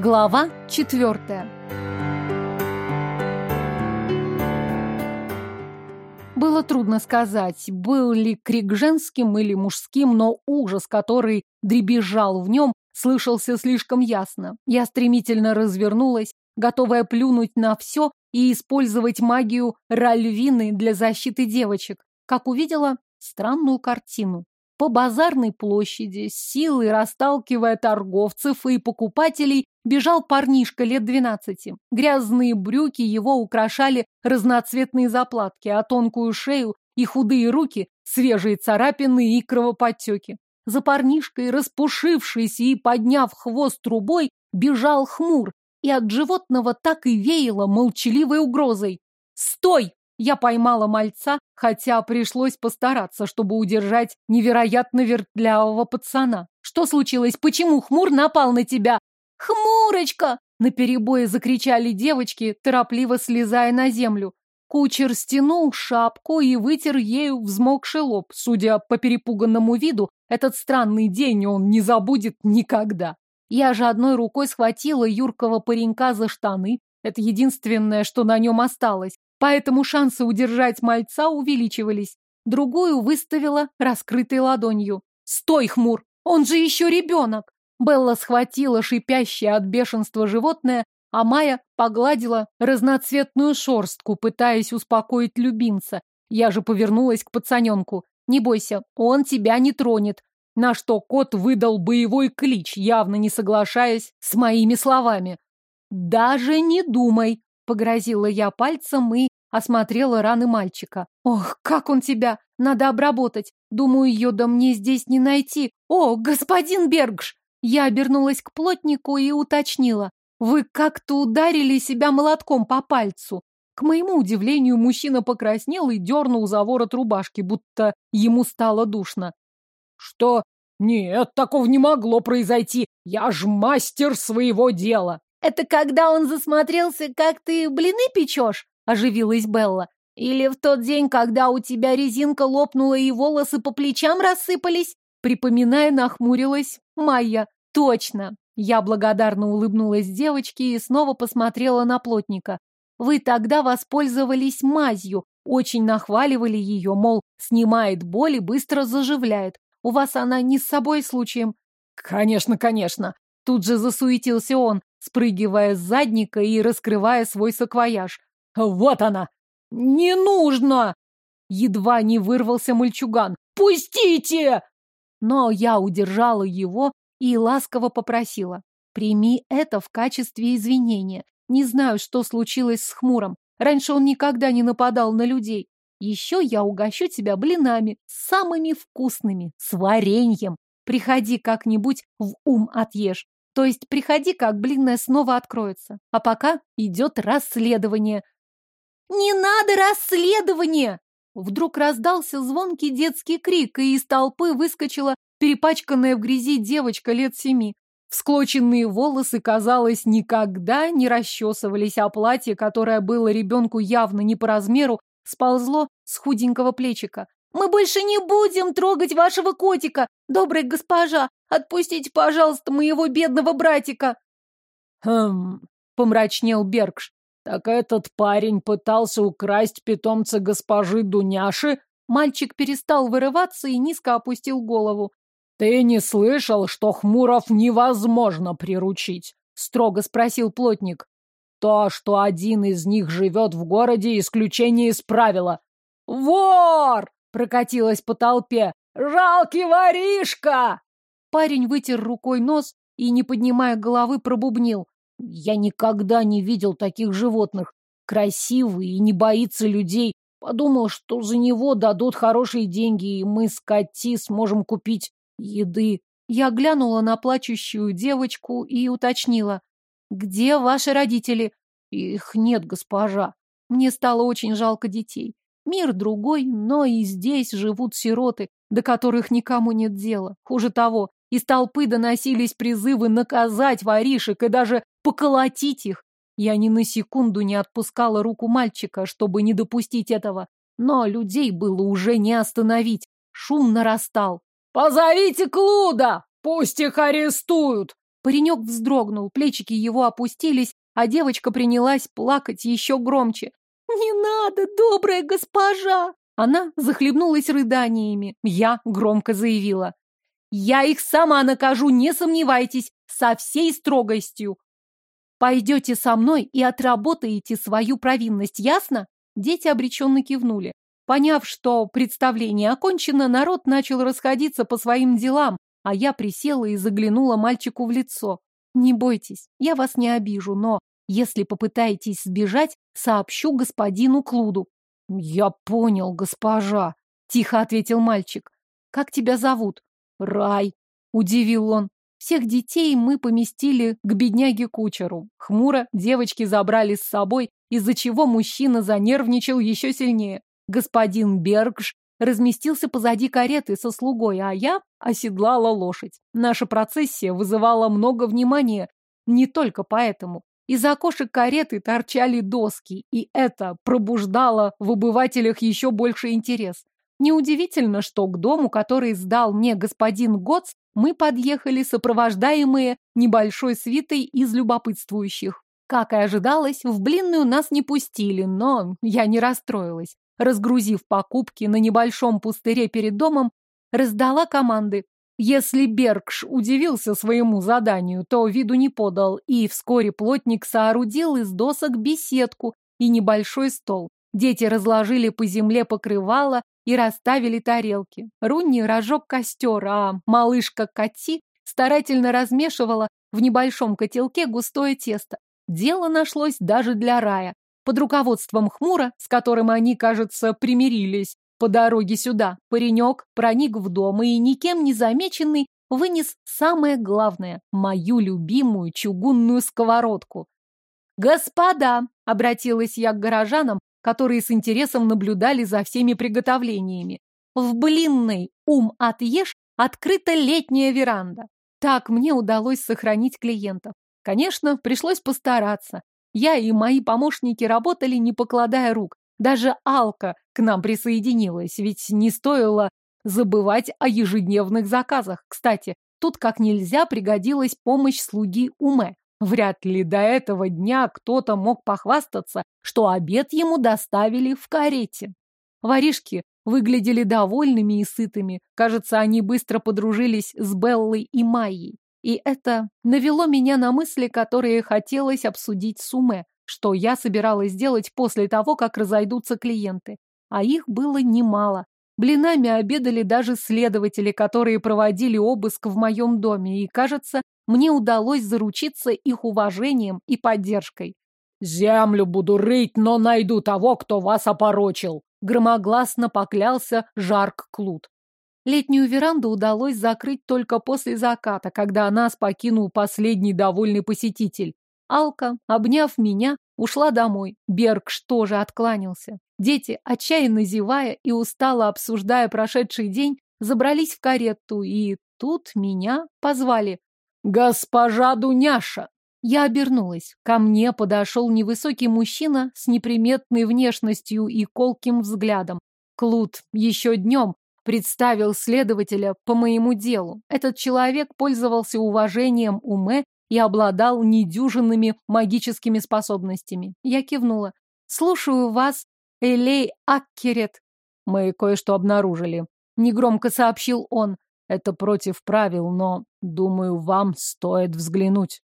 Глава четвертая. Было трудно сказать, был ли крик женским или мужским, но ужас, который дребезжал в нем, слышался слишком ясно. Я стремительно развернулась, готовая плюнуть на все и использовать магию Ральвины для защиты девочек, как увидела странную картину. По базарной площади, силой расталкивая торговцев и покупателей, бежал парнишка лет двенадцати. Грязные брюки его украшали разноцветные заплатки, а тонкую шею и худые руки – свежие царапины и кровоподтеки. За парнишкой, распушившись и подняв хвост трубой, бежал хмур, и от животного так и веяло молчаливой угрозой. «Стой!» Я поймала мальца, хотя пришлось постараться, чтобы удержать невероятно вертлявого пацана. Что случилось? Почему хмур напал на тебя? Хмурочка! Наперебой закричали девочки, торопливо слезая на землю. Кучер стянул шапку и вытер ею взмокший лоб. Судя по перепуганному виду, этот странный день он не забудет никогда. Я же одной рукой схватила юркого паренька за штаны. Это единственное, что на нем осталось поэтому шансы удержать мальца увеличивались. Другую выставила раскрытой ладонью. «Стой, хмур! Он же еще ребенок!» Белла схватила шипящее от бешенства животное, а Майя погладила разноцветную шорстку, пытаясь успокоить любимца. Я же повернулась к пацаненку. «Не бойся, он тебя не тронет». На что кот выдал боевой клич, явно не соглашаясь с моими словами. «Даже не думай!» Погрозила я пальцем и осмотрела раны мальчика. Ох, как он тебя! Надо обработать. Думаю, йода мне здесь не найти. О, господин Бергш! Я обернулась к плотнику и уточнила. Вы как-то ударили себя молотком по пальцу. К моему удивлению, мужчина покраснел и дернул за ворот рубашки, будто ему стало душно. Что? Нет, такого не могло произойти. Я ж мастер своего дела. «Это когда он засмотрелся, как ты блины печешь?» – оживилась Белла. «Или в тот день, когда у тебя резинка лопнула и волосы по плечам рассыпались?» Припоминая, нахмурилась Майя. «Точно!» Я благодарно улыбнулась девочке и снова посмотрела на плотника. «Вы тогда воспользовались мазью, очень нахваливали ее, мол, снимает боль и быстро заживляет. У вас она не с собой случаем?» «Конечно, конечно!» Тут же засуетился он спрыгивая с задника и раскрывая свой саквояж. «Вот она!» «Не нужно!» Едва не вырвался мальчуган. «Пустите!» Но я удержала его и ласково попросила. «Прими это в качестве извинения. Не знаю, что случилось с Хмуром. Раньше он никогда не нападал на людей. Еще я угощу тебя блинами, самыми вкусными, с вареньем. Приходи как-нибудь в ум отъешь. То есть приходи, как блинная снова откроется. А пока идет расследование. «Не надо расследование!» Вдруг раздался звонкий детский крик, и из толпы выскочила перепачканная в грязи девочка лет семи. Всклоченные волосы, казалось, никогда не расчесывались, а платье, которое было ребенку явно не по размеру, сползло с худенького плечика. «Мы больше не будем трогать вашего котика, добрая госпожа! Отпустите, пожалуйста, моего бедного братика!» «Хм...» — помрачнел Бергш. «Так этот парень пытался украсть питомца госпожи Дуняши?» Мальчик перестал вырываться и низко опустил голову. «Ты не слышал, что хмуров невозможно приручить?» — строго спросил плотник. «То, что один из них живет в городе, исключение из правила». «Вор!» — прокатилось по толпе. «Жалкий воришка!» Парень вытер рукой нос и, не поднимая головы, пробубнил. Я никогда не видел таких животных. Красивый и не боится людей. Подумал, что за него дадут хорошие деньги, и мы с Кати сможем купить еды. Я глянула на плачущую девочку и уточнила. «Где ваши родители?» «Их нет, госпожа. Мне стало очень жалко детей. Мир другой, но и здесь живут сироты, до которых никому нет дела. Хуже того, из толпы доносились призывы наказать воришек и даже поколотить их. Я ни на секунду не отпускала руку мальчика, чтобы не допустить этого. Но людей было уже не остановить. Шум нарастал. «Позовите Клуда! Пусть их арестуют!» Паренек вздрогнул, плечики его опустились, а девочка принялась плакать еще громче. «Не надо, добрая госпожа!» Она захлебнулась рыданиями. Я громко заявила. «Я их сама накажу, не сомневайтесь, со всей строгостью. Пойдете со мной и отработаете свою провинность, ясно?» Дети обреченно кивнули. Поняв, что представление окончено, народ начал расходиться по своим делам, а я присела и заглянула мальчику в лицо. «Не бойтесь, я вас не обижу, но если попытаетесь сбежать, сообщу господину Клуду». «Я понял, госпожа», — тихо ответил мальчик. «Как тебя зовут?» «Рай», — удивил он. Всех детей мы поместили к бедняге-кучеру. Хмуро девочки забрали с собой, из-за чего мужчина занервничал еще сильнее. Господин Бергш разместился позади кареты со слугой, а я оседлала лошадь. Наша процессия вызывала много внимания, не только поэтому. Из окошек кареты торчали доски, и это пробуждало в обывателях еще больше интерес. Неудивительно, что к дому, который сдал мне господин Гоц, мы подъехали, сопровождаемые небольшой свитой из любопытствующих. Как и ожидалось, в блинную нас не пустили, но я не расстроилась. Разгрузив покупки на небольшом пустыре перед домом, раздала команды. Если Бергш удивился своему заданию, то виду не подал, и вскоре плотник соорудил из досок беседку и небольшой стол. Дети разложили по земле покрывало и расставили тарелки. Рунни разжег костер, а малышка Кати старательно размешивала в небольшом котелке густое тесто. Дело нашлось даже для рая. Под руководством Хмура, с которым они, кажется, примирились по дороге сюда, паренек проник в дом и, никем не замеченный, вынес самое главное — мою любимую чугунную сковородку. «Господа!» — обратилась я к горожанам, которые с интересом наблюдали за всеми приготовлениями. В блинной «Ум отъешь» открыта летняя веранда. Так мне удалось сохранить клиентов. Конечно, пришлось постараться. Я и мои помощники работали, не покладая рук. Даже Алка к нам присоединилась, ведь не стоило забывать о ежедневных заказах. Кстати, тут как нельзя пригодилась помощь слуги Уме. Вряд ли до этого дня кто-то мог похвастаться, что обед ему доставили в карете. Воришки выглядели довольными и сытыми. Кажется, они быстро подружились с Беллой и Майей. И это навело меня на мысли, которые хотелось обсудить с Уме, что я собиралась сделать после того, как разойдутся клиенты. А их было немало. Блинами обедали даже следователи, которые проводили обыск в моем доме, и, кажется, мне удалось заручиться их уважением и поддержкой. «Землю буду рыть, но найду того, кто вас опорочил», громогласно поклялся Жарк Клуд. Летнюю веранду удалось закрыть только после заката, когда нас покинул последний довольный посетитель. Алка, обняв меня, ушла домой. Бергш тоже откланялся. Дети, отчаянно зевая и устало обсуждая прошедший день, забрались в карету, и тут меня позвали. «Госпожа Дуняша!» Я обернулась. Ко мне подошел невысокий мужчина с неприметной внешностью и колким взглядом. Клуд еще днем представил следователя по моему делу. Этот человек пользовался уважением Уме и обладал недюжинными магическими способностями. Я кивнула. «Слушаю вас, Элей Аккерет». «Мы кое-что обнаружили», — негромко сообщил он. Это против правил, но, думаю, вам стоит взглянуть.